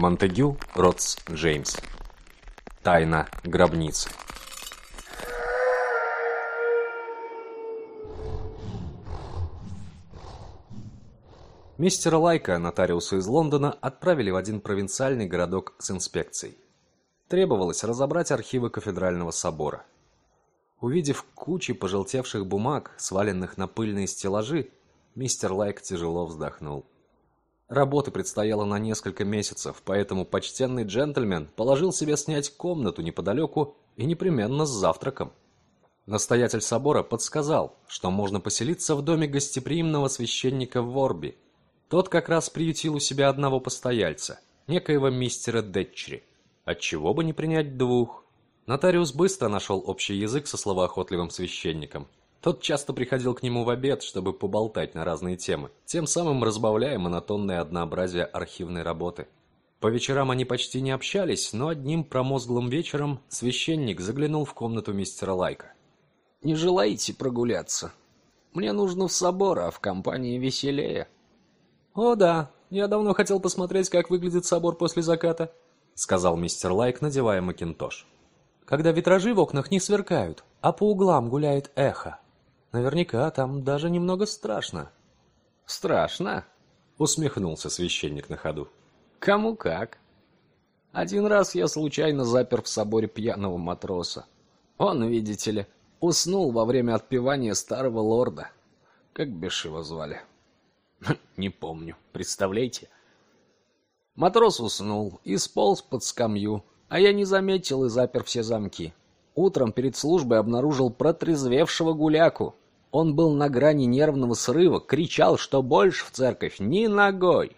Монтегю Ротс Джеймс. Тайна гробницы. Мистера Лайка, нотариуса из Лондона, отправили в один провинциальный городок с инспекцией. Требовалось разобрать архивы кафедрального собора. Увидев кучи пожелтевших бумаг, сваленных на пыльные стеллажи, мистер Лайк тяжело вздохнул. Работы предстояло на несколько месяцев, поэтому почтенный джентльмен положил себе снять комнату неподалеку и непременно с завтраком. Настоятель собора подсказал, что можно поселиться в доме гостеприимного священника Ворби. Тот как раз приютил у себя одного постояльца, некоего мистера Детчери. Отчего бы не принять двух? Нотариус быстро нашел общий язык со словоохотливым священником тот часто приходил к нему в обед, чтобы поболтать на разные темы, тем самым разбавляя монотонное однообразие архивной работы. По вечерам они почти не общались, но одним промозглым вечером священник заглянул в комнату мистера Лайка. «Не желаете прогуляться? Мне нужно в собор, а в компании веселее». «О да, я давно хотел посмотреть, как выглядит собор после заката», сказал мистер Лайк, надевая макинтош. «Когда витражи в окнах не сверкают, а по углам гуляет эхо, Наверняка там даже немного страшно. Страшно? Усмехнулся священник на ходу. Кому как. Один раз я случайно запер в соборе пьяного матроса. Он, видите ли, уснул во время отпевания старого лорда. Как бишь его звали? Не помню. Представляете? Матрос уснул и сполз под скамью, а я не заметил и запер все замки. Утром перед службой обнаружил протрезвевшего гуляку. Он был на грани нервного срыва, кричал, что больше в церковь ни ногой.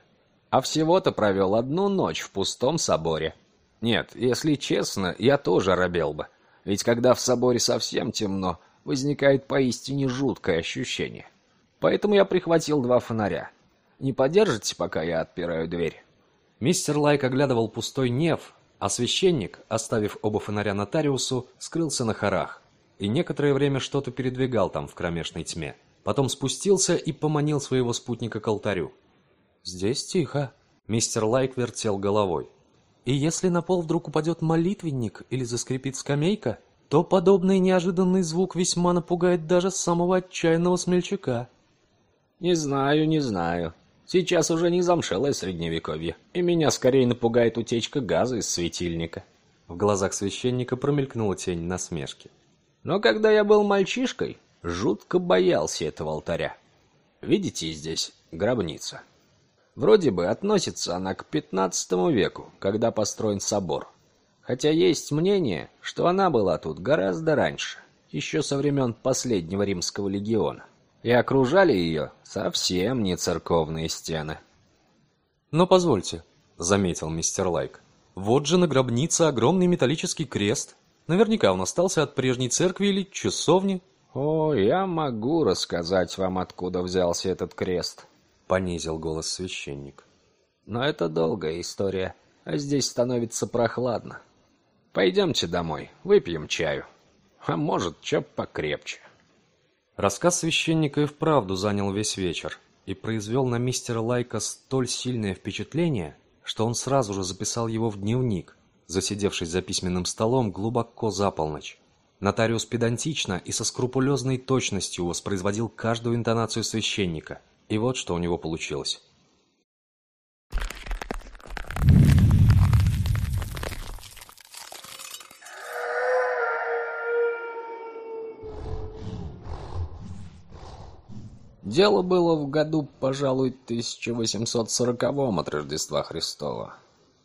А всего-то провел одну ночь в пустом соборе. Нет, если честно, я тоже робел бы. Ведь когда в соборе совсем темно, возникает поистине жуткое ощущение. Поэтому я прихватил два фонаря. Не подержите, пока я отпираю дверь? Мистер Лайк оглядывал пустой неф, а священник, оставив оба фонаря нотариусу, скрылся на хорах и некоторое время что-то передвигал там в кромешной тьме. Потом спустился и поманил своего спутника к алтарю. «Здесь тихо», — мистер Лайк вертел головой. «И если на пол вдруг упадет молитвенник или заскрипит скамейка, то подобный неожиданный звук весьма напугает даже самого отчаянного смельчака». «Не знаю, не знаю», Сейчас уже не замшелое средневековье, и меня скорее напугает утечка газа из светильника. В глазах священника промелькнула тень насмешки. Но когда я был мальчишкой, жутко боялся этого алтаря. Видите здесь гробница? Вроде бы относится она к XV веку, когда построен собор. Хотя есть мнение, что она была тут гораздо раньше, еще со времен последнего римского легиона и окружали ее совсем не церковные стены. «Но позвольте», — заметил мистер Лайк, — «вот же на гробнице огромный металлический крест. Наверняка он остался от прежней церкви или часовни». «О, я могу рассказать вам, откуда взялся этот крест», — понизил голос священник. «Но это долгая история, а здесь становится прохладно. Пойдемте домой, выпьем чаю. А может, чё покрепче». Рассказ священника и вправду занял весь вечер и произвел на мистера Лайка столь сильное впечатление, что он сразу же записал его в дневник, засидевшись за письменным столом глубоко за полночь. Нотариус педантично и со скрупулезной точностью воспроизводил каждую интонацию священника, и вот что у него получилось. Дело было в году, пожалуй, 1840-м от Рождества Христова.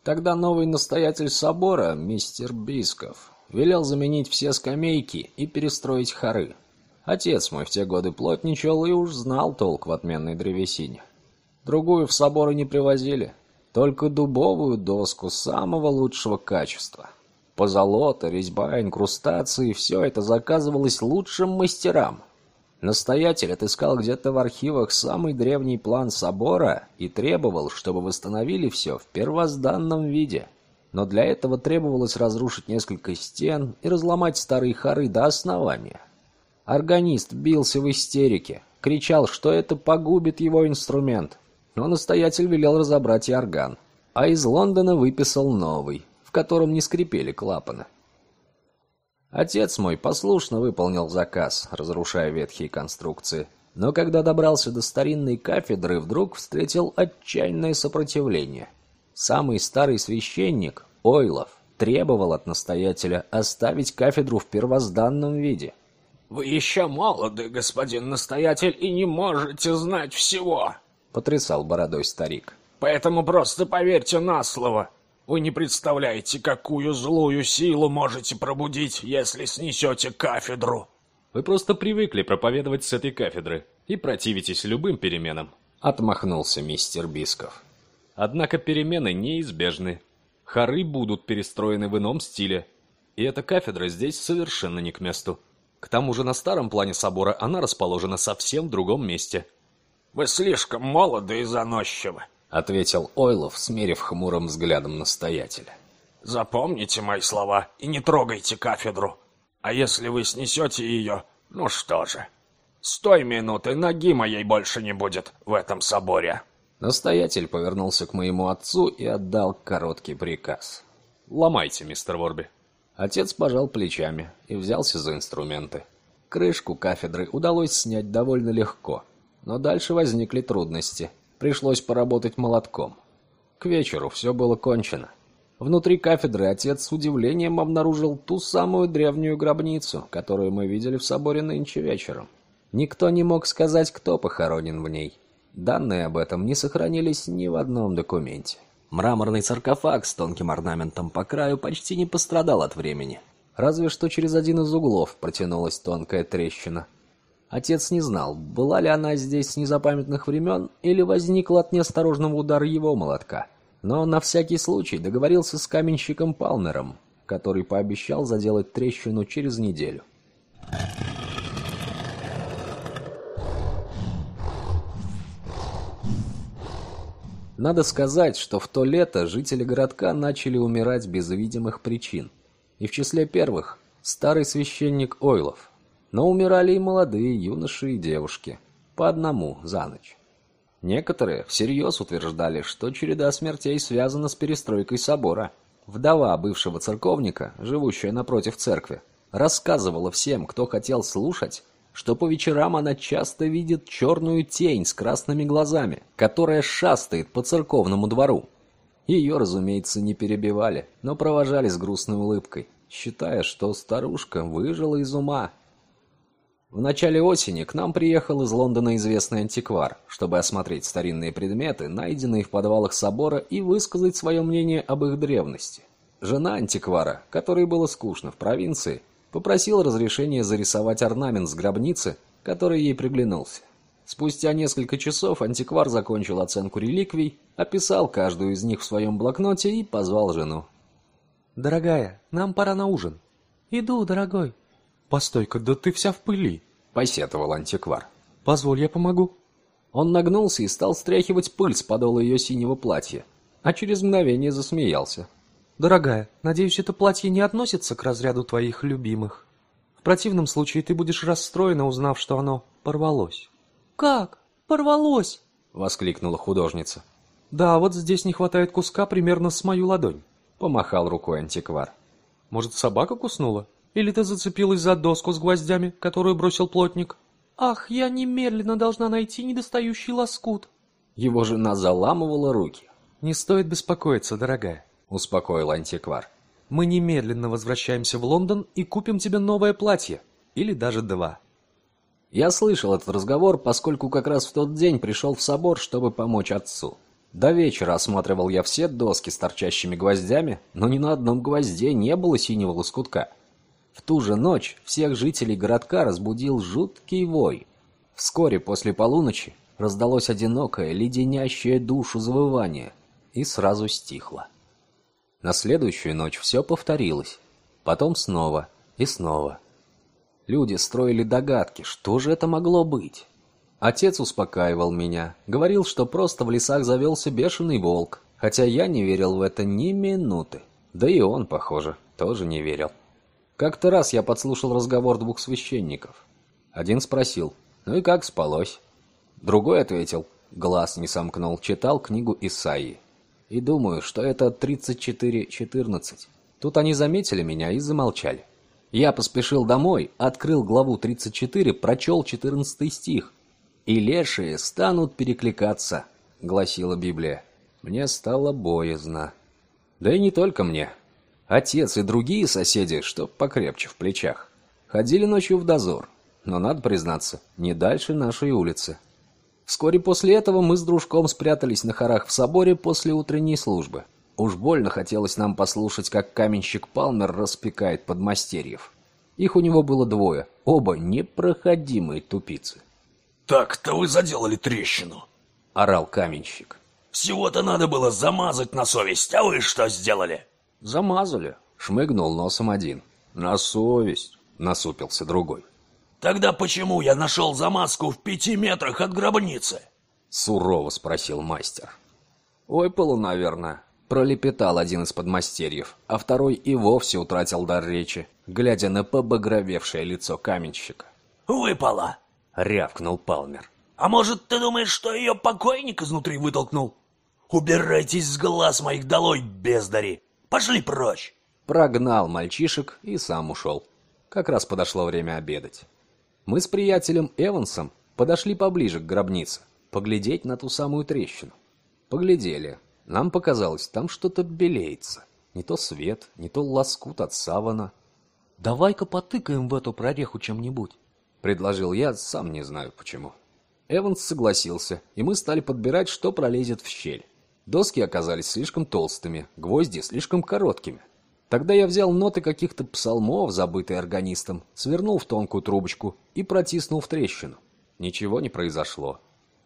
Тогда новый настоятель собора, мистер Бисков, велел заменить все скамейки и перестроить хоры. Отец мой в те годы плотничал и уж знал толк в отменной древесине. Другую в соборы не привозили, только дубовую доску самого лучшего качества. Позолота, резьба, инкрустации – все это заказывалось лучшим мастерам. Настоятель отыскал где-то в архивах самый древний план собора и требовал, чтобы восстановили все в первозданном виде. Но для этого требовалось разрушить несколько стен и разломать старые хоры до основания. Органист бился в истерике, кричал, что это погубит его инструмент. Но настоятель велел разобрать и орган. а из Лондона выписал новый, в котором не скрипели клапаны. Отец мой послушно выполнил заказ, разрушая ветхие конструкции, но когда добрался до старинной кафедры, вдруг встретил отчаянное сопротивление. Самый старый священник, Ойлов, требовал от настоятеля оставить кафедру в первозданном виде. «Вы еще молоды, господин настоятель, и не можете знать всего», — потрясал бородой старик. «Поэтому просто поверьте на слово. Вы не представляете, какую злую силу можете пробудить, если снесете кафедру». «Вы просто привыкли проповедовать с этой кафедры и противитесь любым переменам», — отмахнулся мистер Бисков. «Однако перемены неизбежны. Хоры будут перестроены в ином стиле, и эта кафедра здесь совершенно не к месту. К тому же на старом плане собора она расположена совсем в другом месте. «Вы слишком молоды и заносчивы», — ответил Ойлов, смерив хмурым взглядом настоятеля. «Запомните мои слова и не трогайте кафедру. А если вы снесете ее, ну что же, с той минуты ноги моей больше не будет в этом соборе». Настоятель повернулся к моему отцу и отдал короткий приказ. «Ломайте, мистер Ворби». Отец пожал плечами и взялся за инструменты. Крышку кафедры удалось снять довольно легко, но дальше возникли трудности. Пришлось поработать молотком. К вечеру все было кончено. Внутри кафедры отец с удивлением обнаружил ту самую древнюю гробницу, которую мы видели в соборе нынче вечером. Никто не мог сказать, кто похоронен в ней. Данные об этом не сохранились ни в одном документе. Мраморный саркофаг с тонким орнаментом по краю почти не пострадал от времени. Разве что через один из углов протянулась тонкая трещина. Отец не знал, была ли она здесь с незапамятных времен или возникла от неосторожного удара его молотка. Но на всякий случай договорился с каменщиком Палмером, который пообещал заделать трещину через неделю. Надо сказать, что в то лето жители городка начали умирать без видимых причин. И в числе первых старый священник Ойлов. Но умирали и молодые юноши и девушки. По одному за ночь. Некоторые всерьез утверждали, что череда смертей связана с перестройкой собора. Вдова бывшего церковника, живущая напротив церкви, рассказывала всем, кто хотел слушать, что по вечерам она часто видит черную тень с красными глазами, которая шастает по церковному двору. Ее, разумеется, не перебивали, но провожали с грустной улыбкой, считая, что старушка выжила из ума. В начале осени к нам приехал из Лондона известный антиквар, чтобы осмотреть старинные предметы, найденные в подвалах собора, и высказать свое мнение об их древности. Жена антиквара, которой было скучно в провинции, попросил разрешения зарисовать орнамент с гробницы, который ей приглянулся. Спустя несколько часов антиквар закончил оценку реликвий, описал каждую из них в своем блокноте и позвал жену. «Дорогая, нам пора на ужин». «Иду, дорогой». «Постой-ка, да ты вся в пыли», — посетовал антиквар. «Позволь, я помогу». Он нагнулся и стал стряхивать пыль с подола ее синего платья, а через мгновение засмеялся. Дорогая, надеюсь, это платье не относится к разряду твоих любимых. В противном случае ты будешь расстроена, узнав, что оно порвалось. Как? Порвалось? воскликнула художница. Да, вот здесь не хватает куска примерно с мою ладонь, помахал рукой антиквар. Может, собака куснула? Или ты зацепилась за доску с гвоздями, которую бросил плотник? Ах, я немедленно должна найти недостающий лоскут. Его жена заламывала руки. Не стоит беспокоиться, дорогая. — успокоил антиквар. «Мы немедленно возвращаемся в Лондон и купим тебе новое платье. Или даже два». Я слышал этот разговор, поскольку как раз в тот день пришел в собор, чтобы помочь отцу. До вечера осматривал я все доски с торчащими гвоздями, но ни на одном гвозде не было синего лоскутка. В ту же ночь всех жителей городка разбудил жуткий вой. Вскоре после полуночи раздалось одинокое, леденящее душу завывание и сразу стихло. На следующую ночь все повторилось. Потом снова и снова. Люди строили догадки, что же это могло быть. Отец успокаивал меня, говорил, что просто в лесах завелся бешеный волк, хотя я не верил в это ни минуты. Да и он, похоже, тоже не верил. Как-то раз я подслушал разговор двух священников. Один спросил, ну и как спалось? Другой ответил, глаз не сомкнул, читал книгу Исаии. И думаю, что это 34-14. Тут они заметили меня и замолчали. Я поспешил домой, открыл главу 34, прочел 14 стих. «И лешие станут перекликаться», — гласила Библия. Мне стало боязно. Да и не только мне. Отец и другие соседи, что покрепче в плечах, ходили ночью в дозор, но, надо признаться, не дальше нашей улицы. Вскоре после этого мы с дружком спрятались на хорах в соборе после утренней службы. Уж больно хотелось нам послушать, как каменщик Палмер распекает подмастерьев. Их у него было двое, оба непроходимые тупицы. «Так-то вы заделали трещину!» — орал каменщик. «Всего-то надо было замазать на совесть, а вы что сделали?» «Замазали», — шмыгнул носом один. «На совесть», — насупился другой. Тогда почему я нашел замазку в пяти метрах от гробницы? Сурово спросил мастер. Полу, наверное. Пролепетал один из подмастерьев, а второй и вовсе утратил дар речи, глядя на побагровевшее лицо каменщика. «Выпало!» — рявкнул Палмер. «А может, ты думаешь, что ее покойник изнутри вытолкнул? Убирайтесь с глаз моих долой, бездари! Пошли прочь!» Прогнал мальчишек и сам ушел. Как раз подошло время обедать. Мы с приятелем Эвансом подошли поближе к гробнице, поглядеть на ту самую трещину. Поглядели. Нам показалось, там что-то белеется. Не то свет, не то лоскут от савана. «Давай-ка потыкаем в эту прореху чем-нибудь», — предложил я, сам не знаю почему. Эванс согласился, и мы стали подбирать, что пролезет в щель. Доски оказались слишком толстыми, гвозди слишком короткими. Тогда я взял ноты каких-то псалмов, забытые органистом, свернул в тонкую трубочку и протиснул в трещину. Ничего не произошло.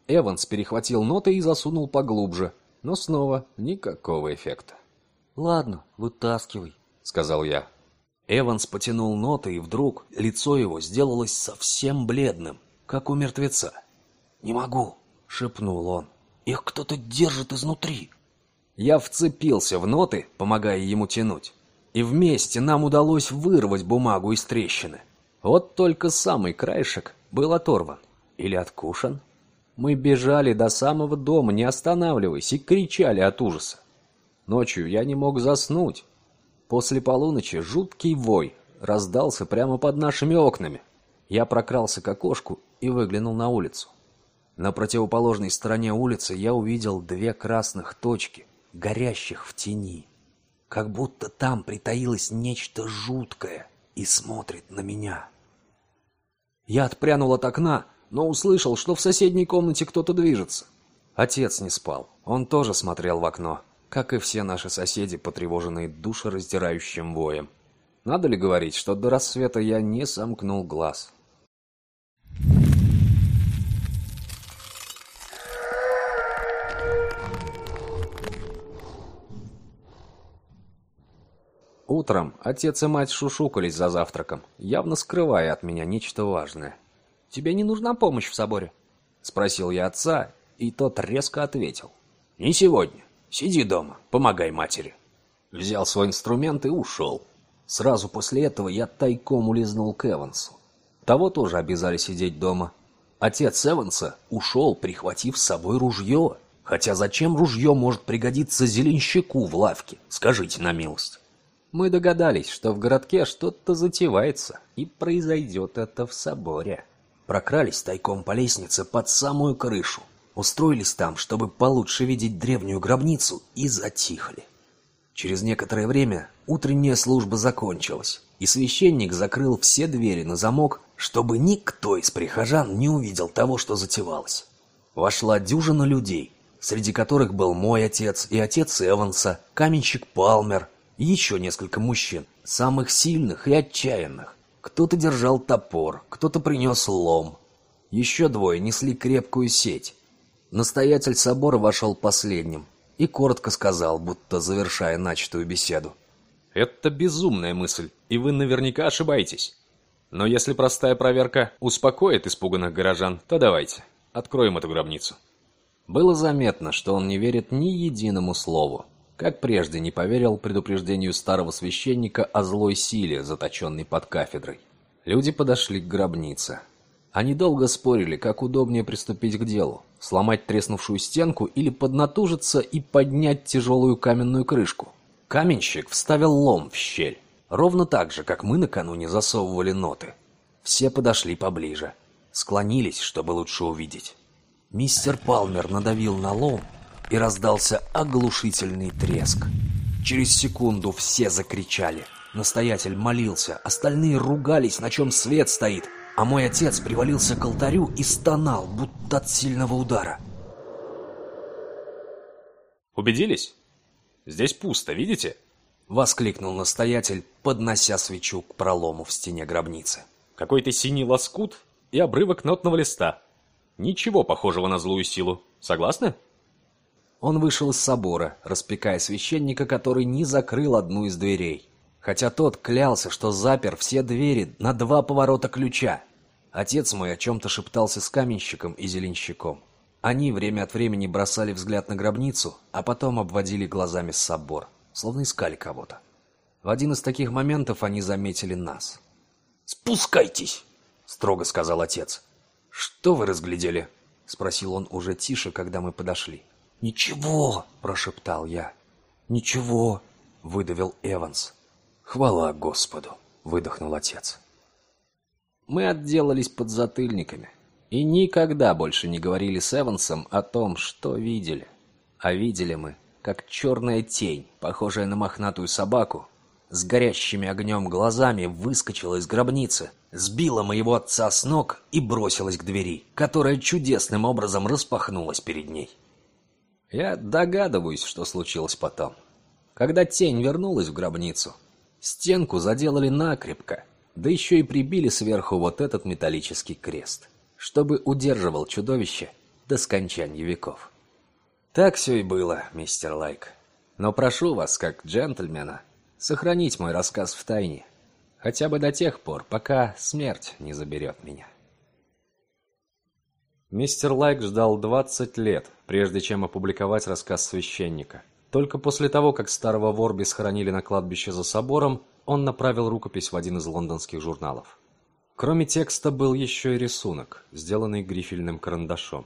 Эванс перехватил ноты и засунул поглубже, но снова никакого эффекта. «Ладно, вытаскивай», — сказал я. Эванс потянул ноты, и вдруг лицо его сделалось совсем бледным, как у мертвеца. «Не могу», — шепнул он. «Их кто-то держит изнутри». Я вцепился в ноты, помогая ему тянуть и вместе нам удалось вырвать бумагу из трещины. Вот только самый краешек был оторван или откушен. Мы бежали до самого дома, не останавливаясь, и кричали от ужаса. Ночью я не мог заснуть. После полуночи жуткий вой раздался прямо под нашими окнами. Я прокрался к окошку и выглянул на улицу. На противоположной стороне улицы я увидел две красных точки, горящих в тени как будто там притаилось нечто жуткое и смотрит на меня. Я отпрянул от окна, но услышал, что в соседней комнате кто-то движется. Отец не спал, он тоже смотрел в окно, как и все наши соседи, потревоженные душераздирающим воем. Надо ли говорить, что до рассвета я не сомкнул глаз? Утром отец и мать шушукались за завтраком, явно скрывая от меня нечто важное. «Тебе не нужна помощь в соборе?» — спросил я отца, и тот резко ответил. «Не сегодня. Сиди дома, помогай матери». Взял свой инструмент и ушел. Сразу после этого я тайком улизнул к Эвансу. Того тоже обязали сидеть дома. Отец Эванса ушел, прихватив с собой ружье. Хотя зачем ружье может пригодиться зеленщику в лавке, скажите на милость. Мы догадались, что в городке что-то затевается, и произойдет это в соборе. Прокрались тайком по лестнице под самую крышу, устроились там, чтобы получше видеть древнюю гробницу, и затихли. Через некоторое время утренняя служба закончилась, и священник закрыл все двери на замок, чтобы никто из прихожан не увидел того, что затевалось. Вошла дюжина людей, среди которых был мой отец и отец Эванса, каменщик Палмер, и еще несколько мужчин, самых сильных и отчаянных. Кто-то держал топор, кто-то принес лом. Еще двое несли крепкую сеть. Настоятель собора вошел последним и коротко сказал, будто завершая начатую беседу. «Это безумная мысль, и вы наверняка ошибаетесь. Но если простая проверка успокоит испуганных горожан, то давайте, откроем эту гробницу». Было заметно, что он не верит ни единому слову как прежде не поверил предупреждению старого священника о злой силе, заточенной под кафедрой. Люди подошли к гробнице. Они долго спорили, как удобнее приступить к делу. Сломать треснувшую стенку или поднатужиться и поднять тяжелую каменную крышку. Каменщик вставил лом в щель. Ровно так же, как мы накануне засовывали ноты. Все подошли поближе. Склонились, чтобы лучше увидеть. Мистер Палмер надавил на лом, и раздался оглушительный треск. Через секунду все закричали. Настоятель молился, остальные ругались, на чем свет стоит, а мой отец привалился к алтарю и стонал, будто от сильного удара. Убедились? Здесь пусто, видите? Воскликнул настоятель, поднося свечу к пролому в стене гробницы. Какой-то синий лоскут и обрывок нотного листа. Ничего похожего на злую силу. Согласны? Он вышел из собора, распекая священника, который не закрыл одну из дверей. Хотя тот клялся, что запер все двери на два поворота ключа. Отец мой о чем-то шептался с каменщиком и зеленщиком. Они время от времени бросали взгляд на гробницу, а потом обводили глазами собор, словно искали кого-то. В один из таких моментов они заметили нас. «Спускайтесь!» — строго сказал отец. «Что вы разглядели?» — спросил он уже тише, когда мы подошли. «Ничего!» – прошептал я. «Ничего!» – выдавил Эванс. «Хвала Господу!» – выдохнул отец. Мы отделались подзатыльниками и никогда больше не говорили с Эвансом о том, что видели. А видели мы, как черная тень, похожая на мохнатую собаку, с горящими огнем глазами выскочила из гробницы, сбила моего отца с ног и бросилась к двери, которая чудесным образом распахнулась перед ней. Я догадываюсь, что случилось потом. Когда тень вернулась в гробницу, стенку заделали накрепко, да еще и прибили сверху вот этот металлический крест, чтобы удерживал чудовище до скончания веков. Так все и было, мистер Лайк. Но прошу вас, как джентльмена, сохранить мой рассказ в тайне, хотя бы до тех пор, пока смерть не заберет меня. Мистер Лайк ждал 20 лет, прежде чем опубликовать рассказ священника. Только после того, как старого Ворби схоронили на кладбище за собором, он направил рукопись в один из лондонских журналов. Кроме текста был еще и рисунок, сделанный грифельным карандашом.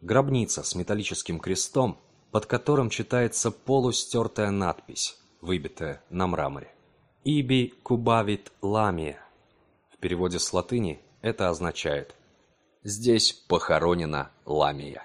Гробница с металлическим крестом, под которым читается полустертая надпись, выбитая на мраморе. «Иби кубавит ламия». В переводе с латыни это означает – Здесь похоронена Ламия.